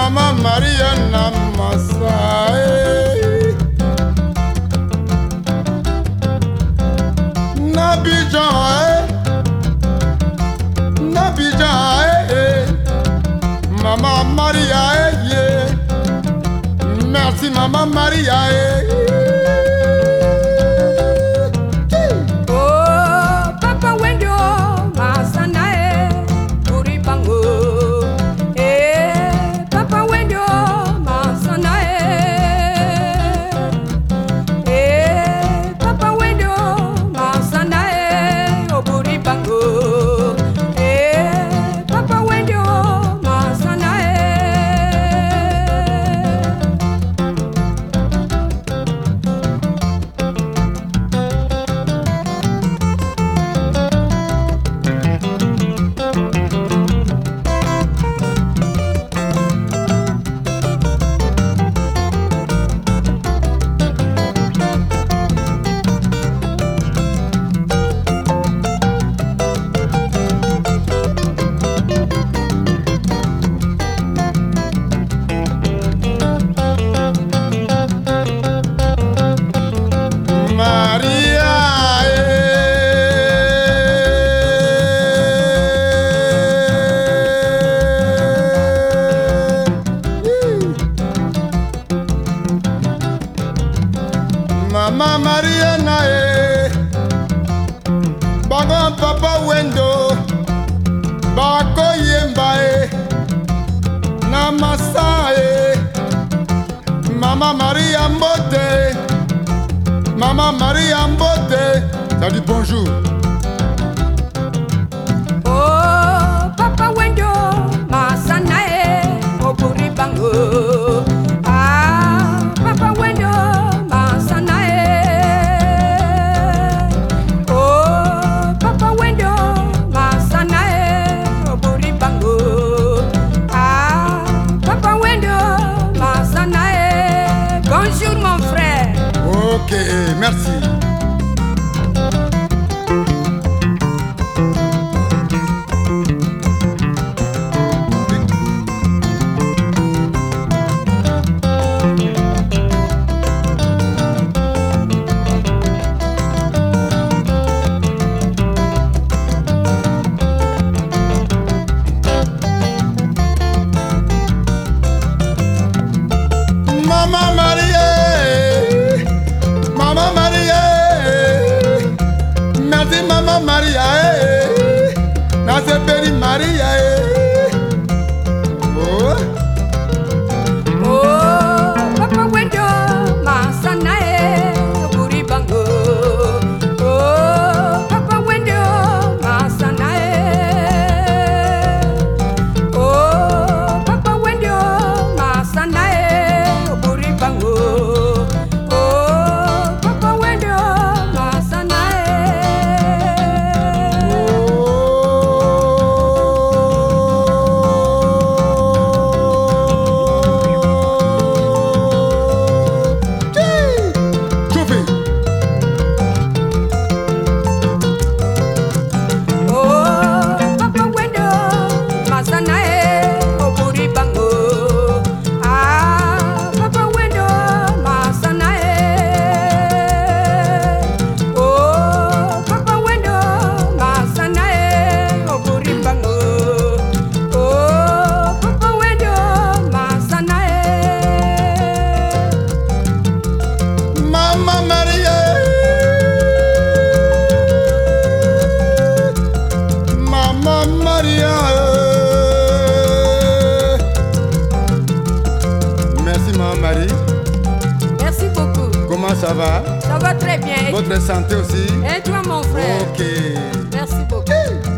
Mama Maria Namasai. Nabijan, Nabijan, Mama Maria, yeah. Merci Mama Maria. Yeah. Mama Maria na eh. Bago papa wendo Bako yemba eh. Na masa eh. Mama Maria mbote Maman Maria Mbote, ça dit bonjour. Ok, eh, merci. Maman Marie, mama maria eh, eh. e nasepeli maria e ça va? Ça va très bien. Votre santé aussi? Et toi, mon frère? Ok. Merci beaucoup.